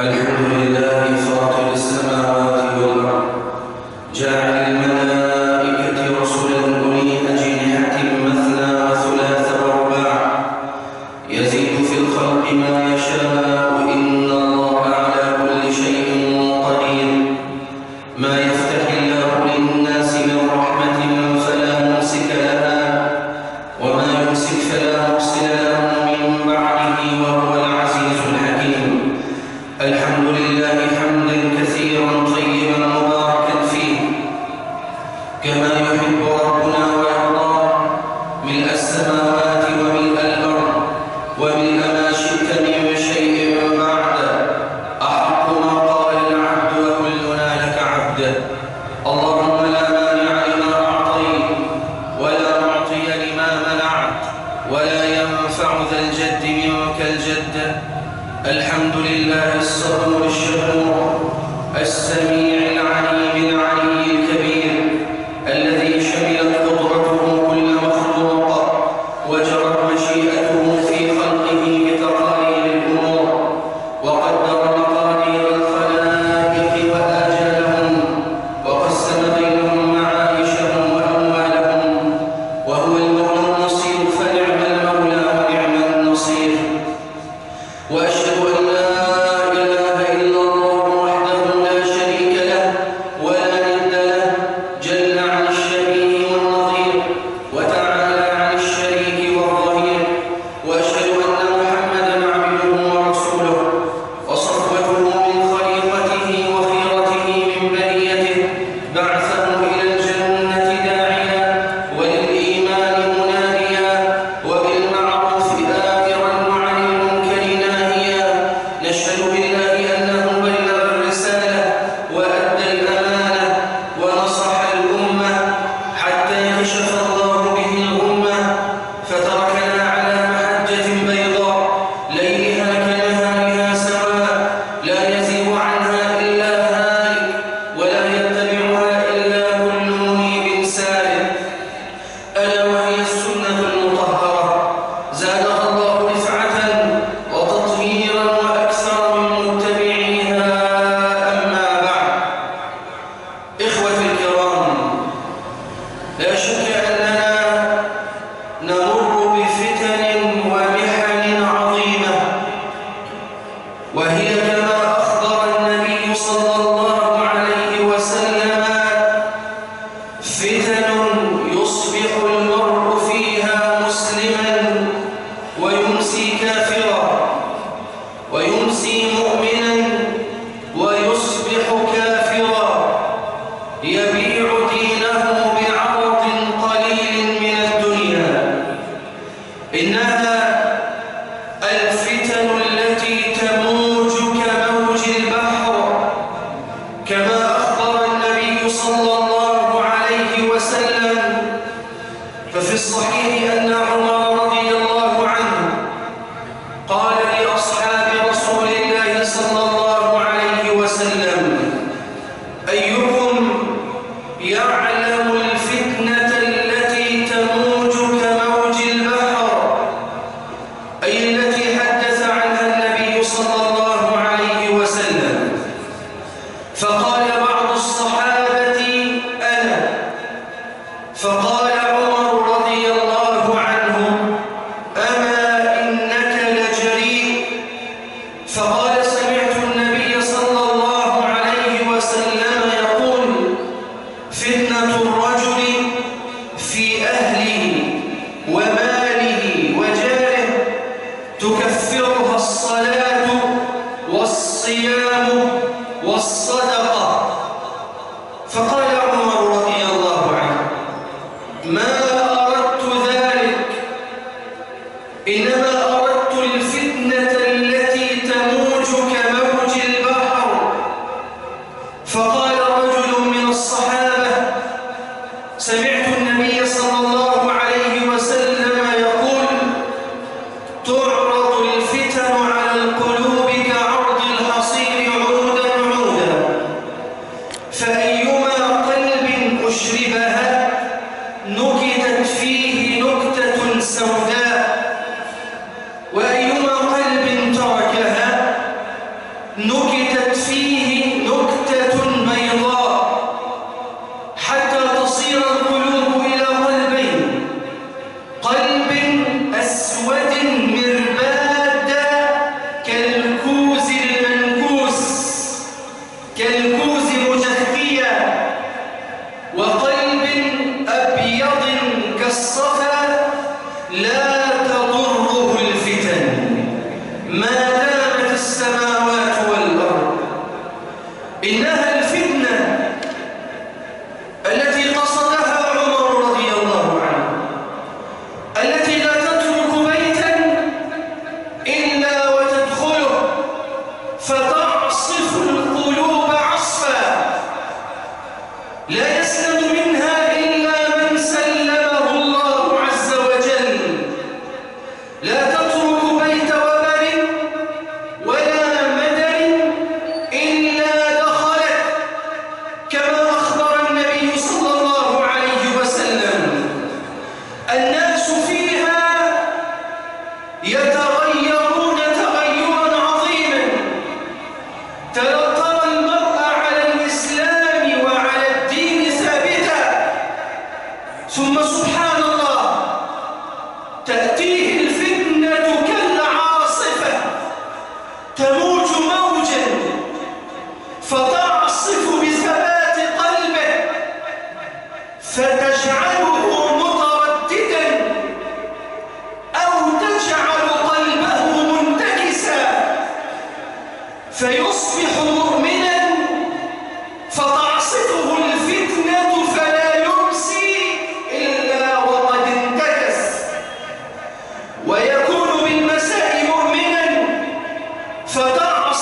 الحمد لله فاطر السماوات والأرض جاعل الله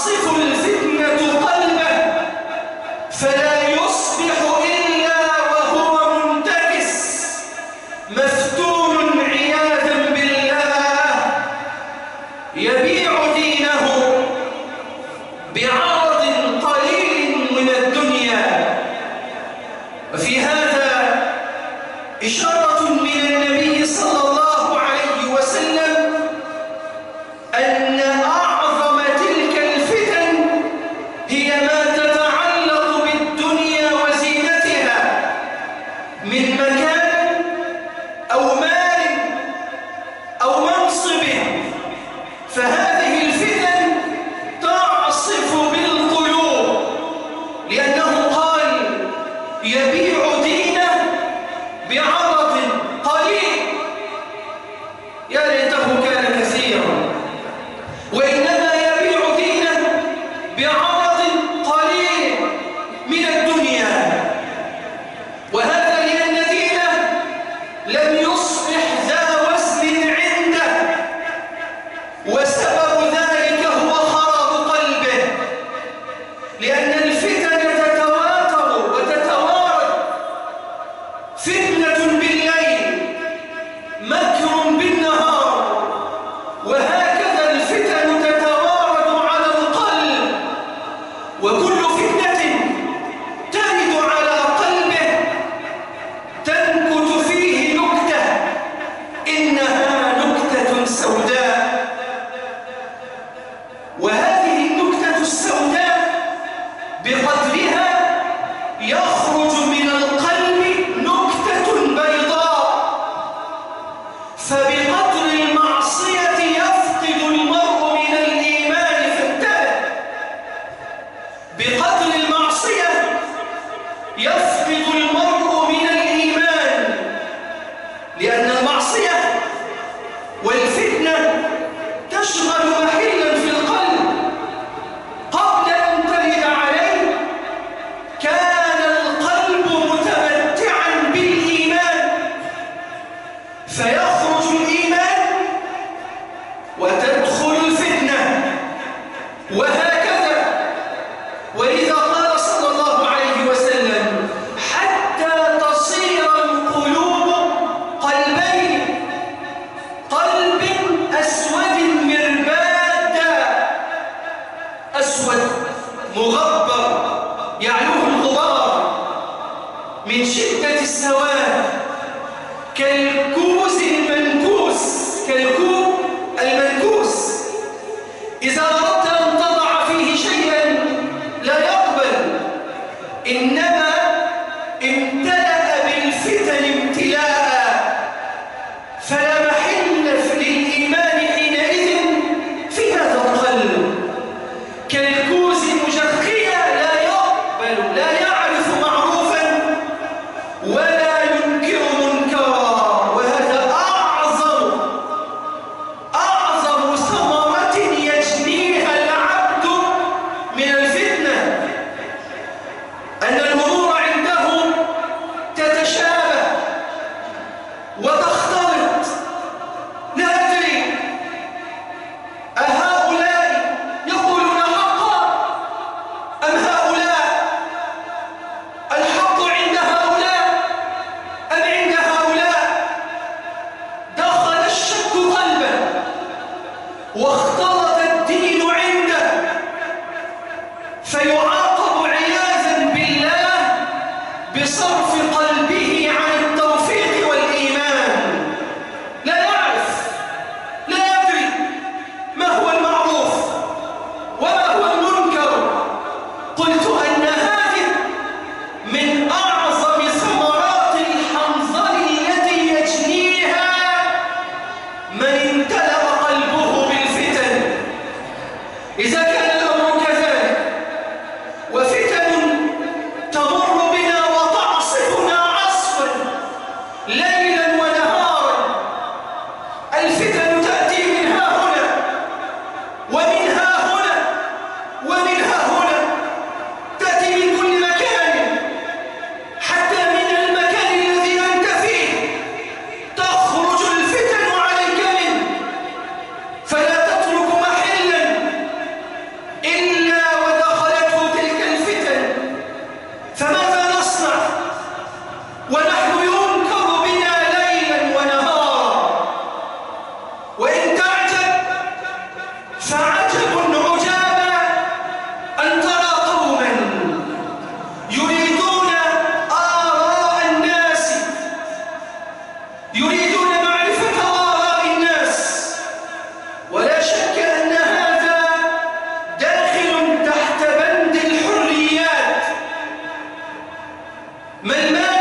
없을 거 مغبر يعلوه الغبار من شدة السواد كالماء من مات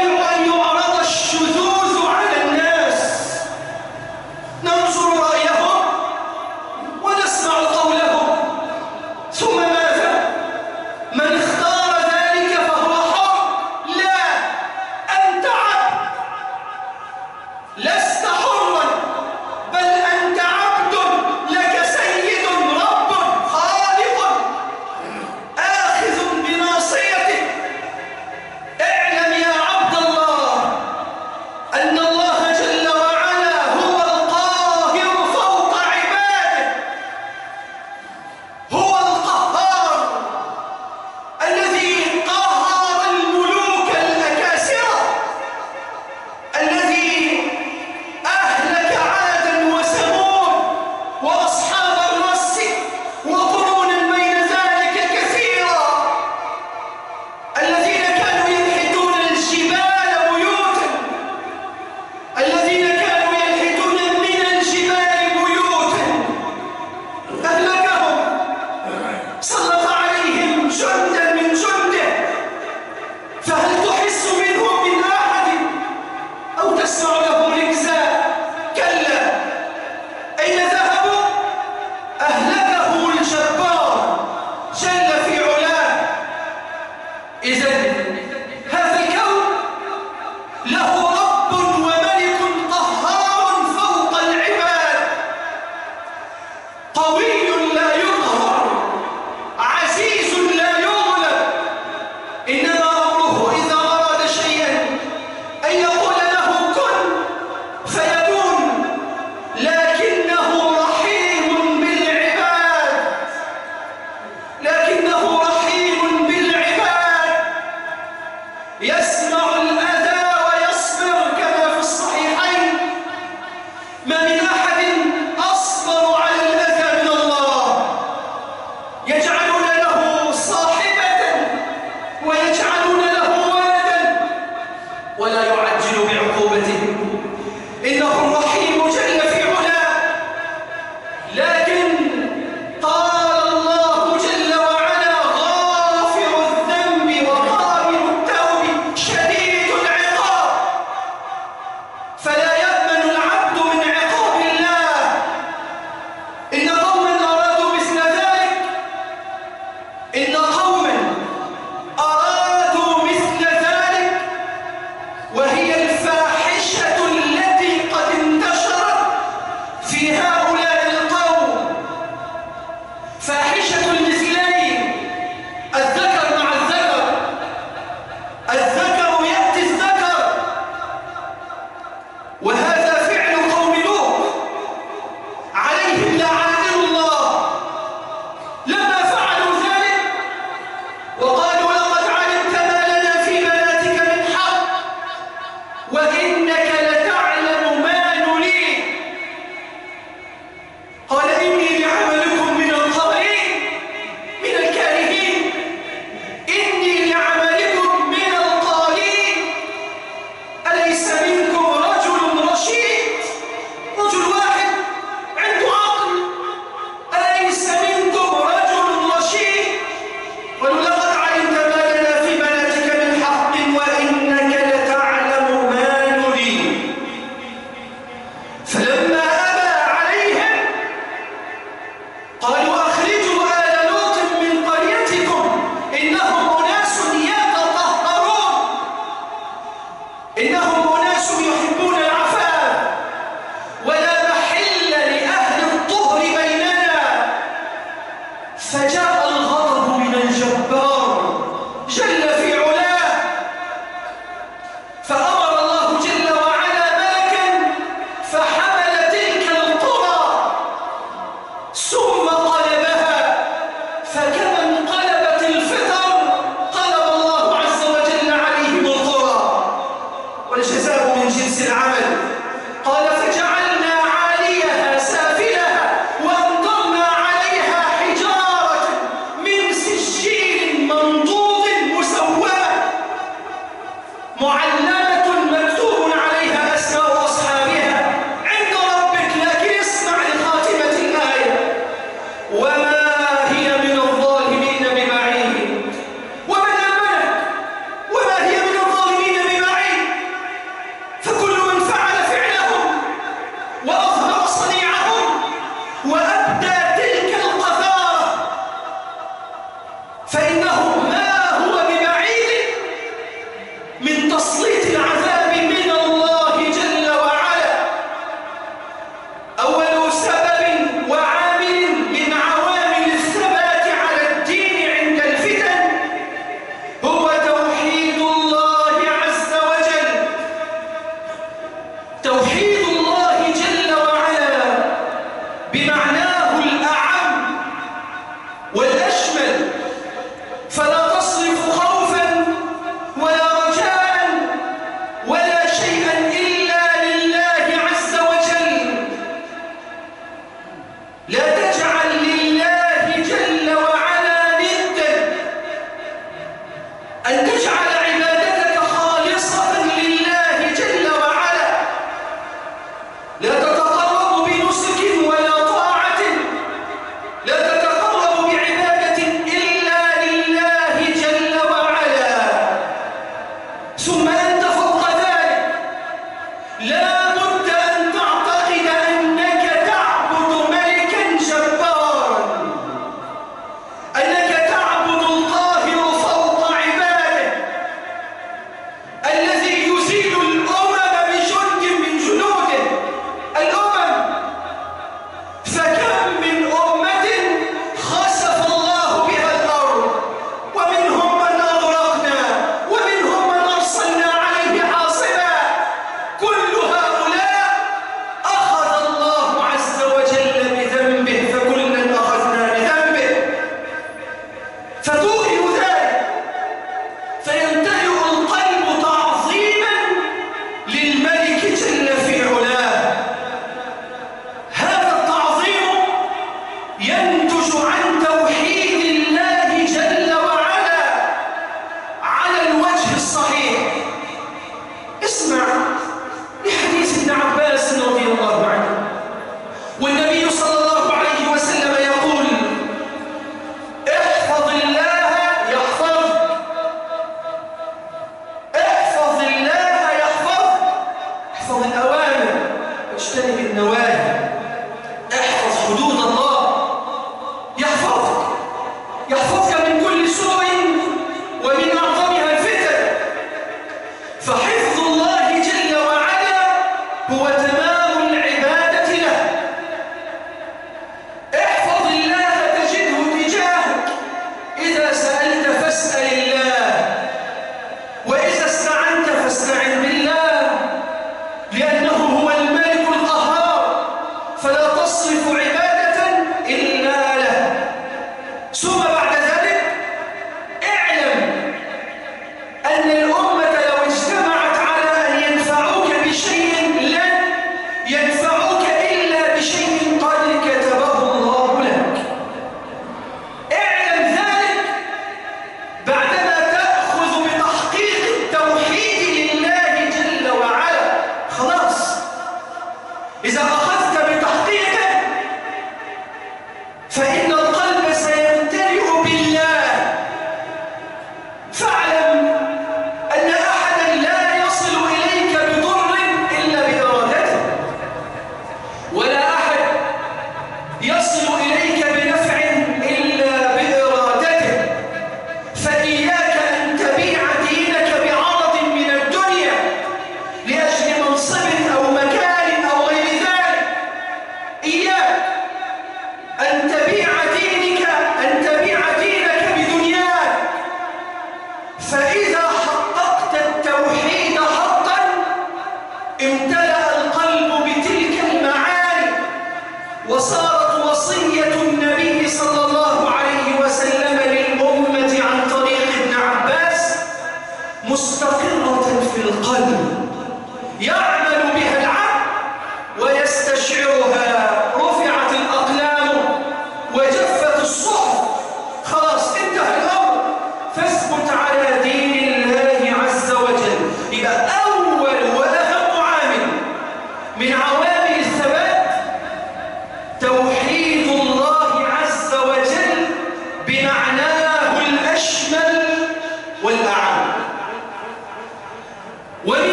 وهي فجاء الغضب من الجبار. جل في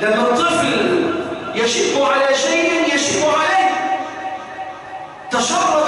لما الطفل يشق على شيء يشق عليه تشرب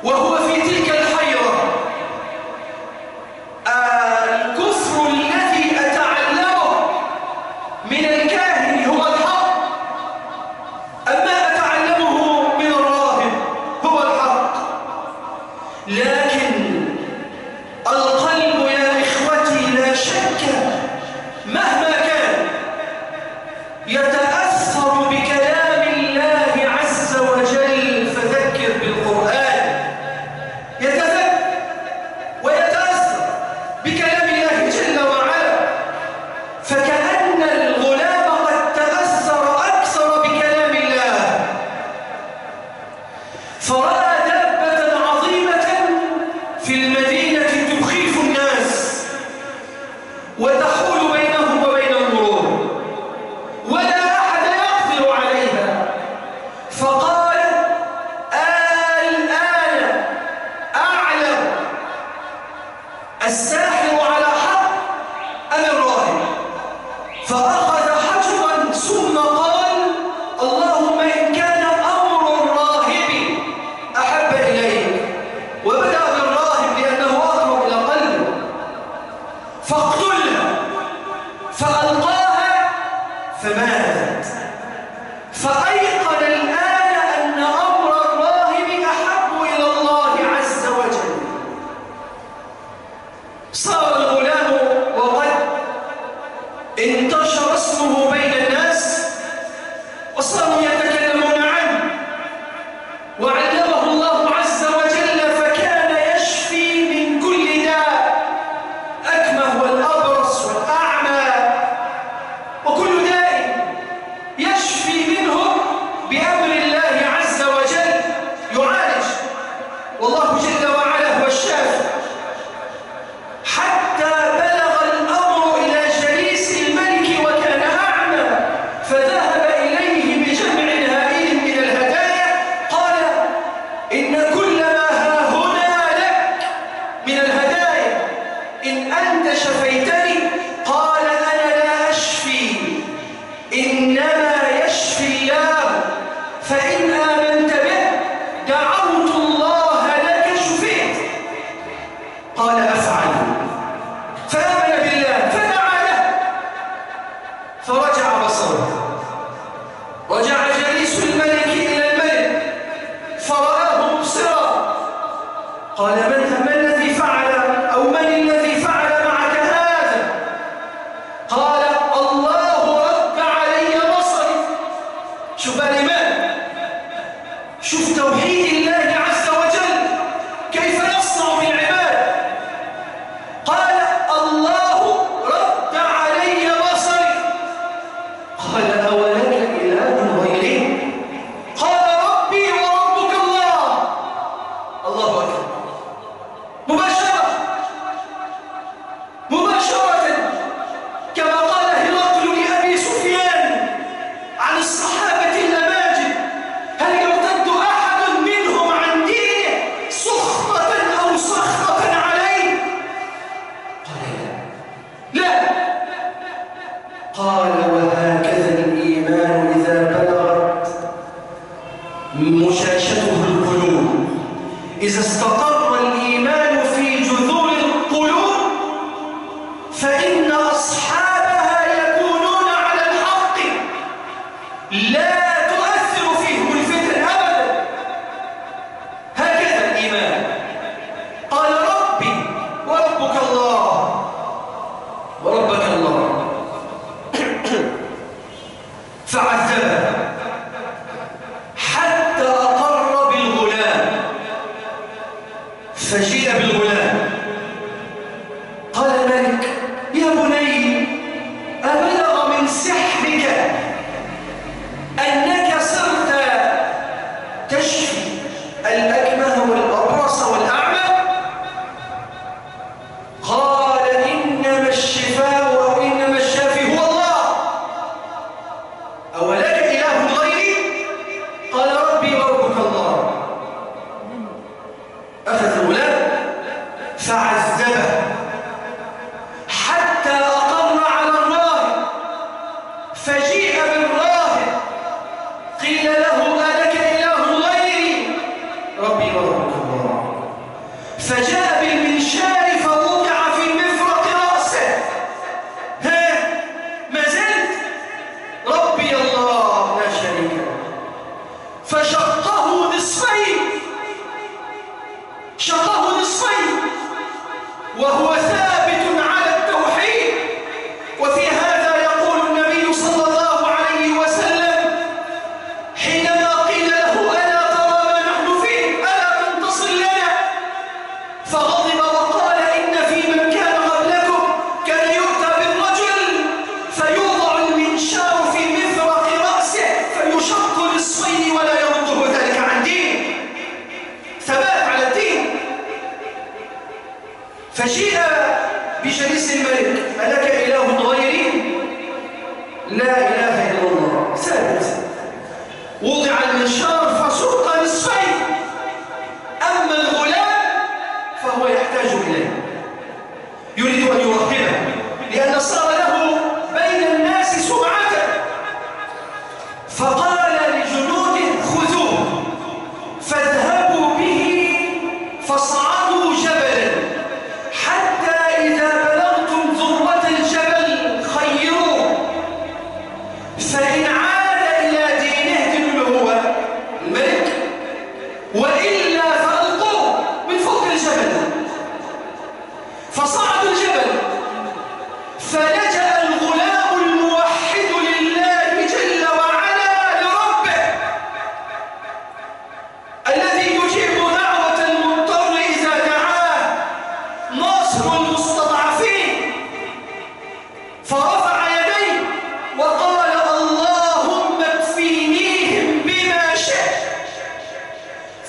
我 السماوات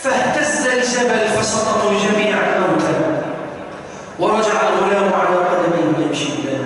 فاهتز الجبل فسقطوا جميعا موتا ورجع الغلام على قدميه يمشي إلى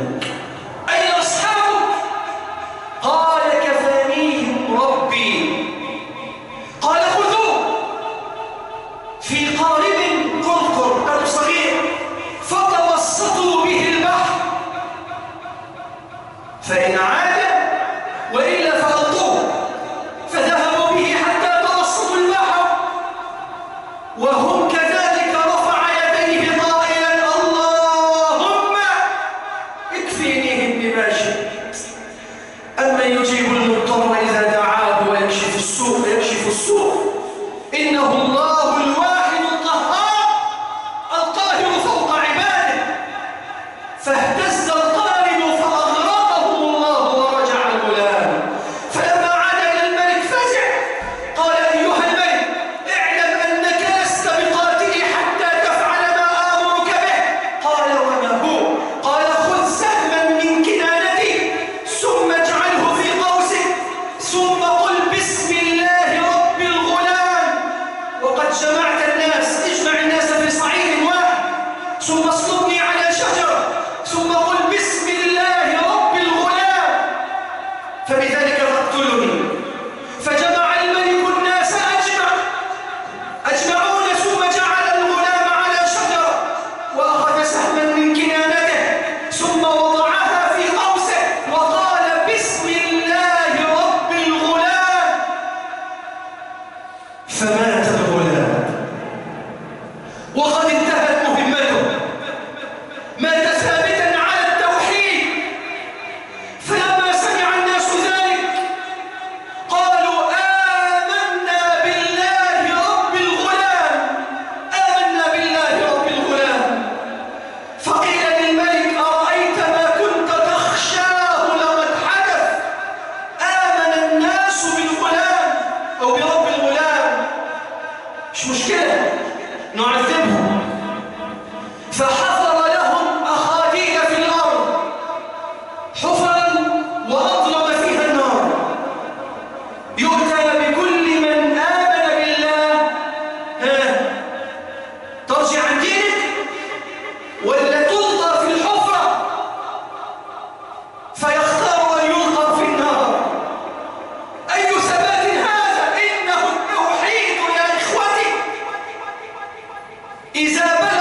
分别在你 이제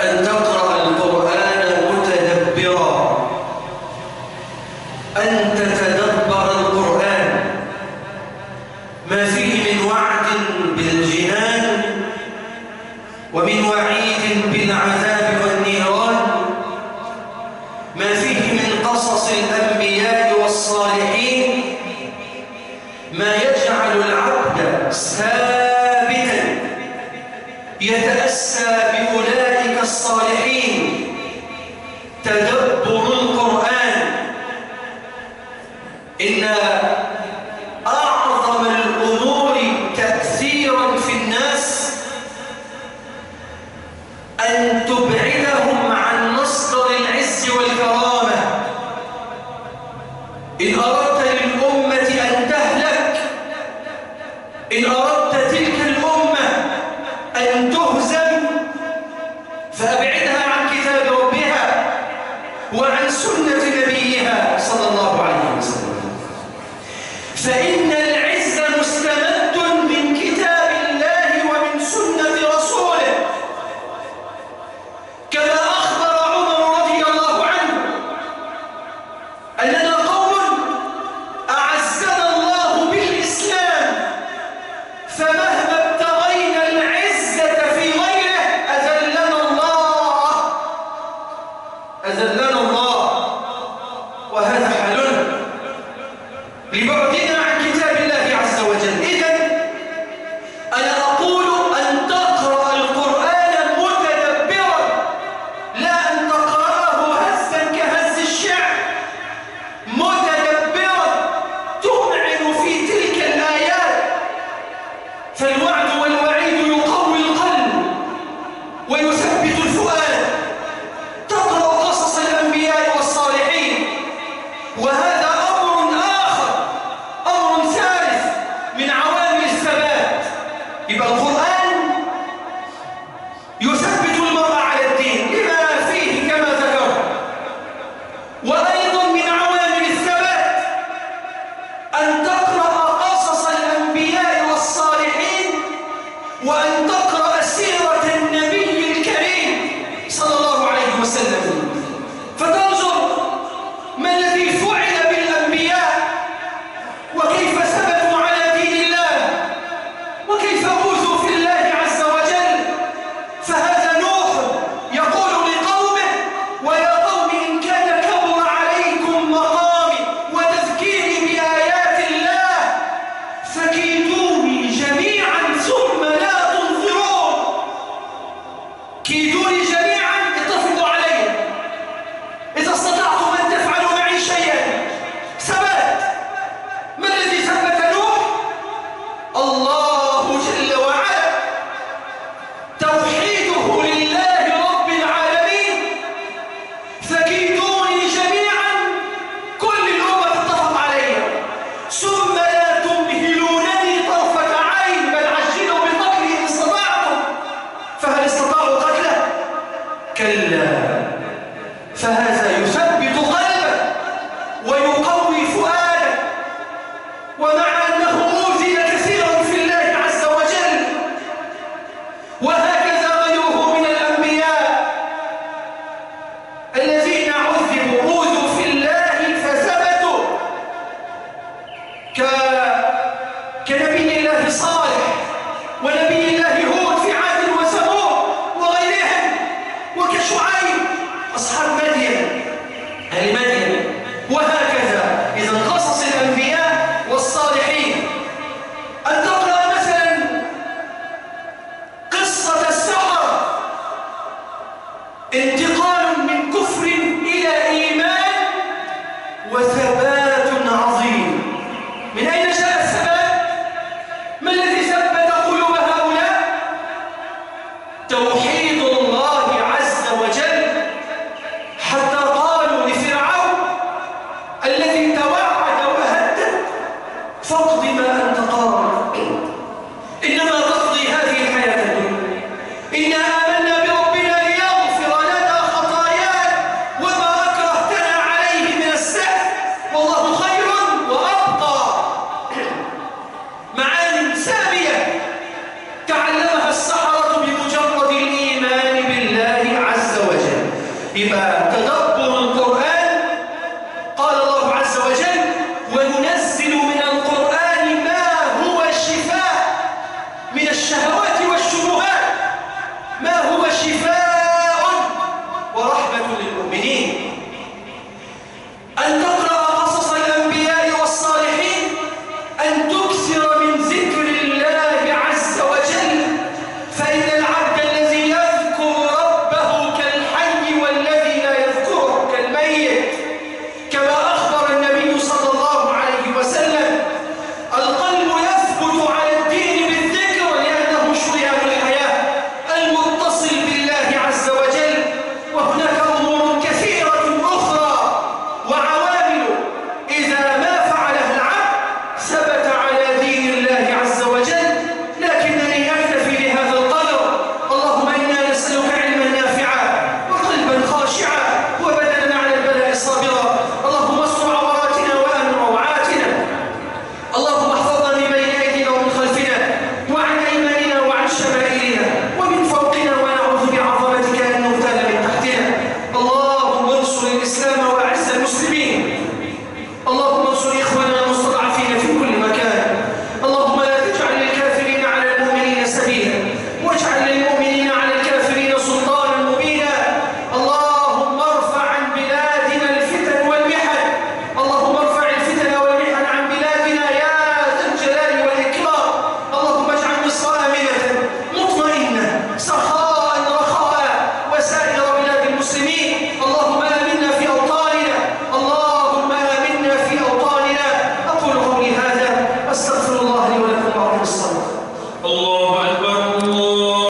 أن تقرأ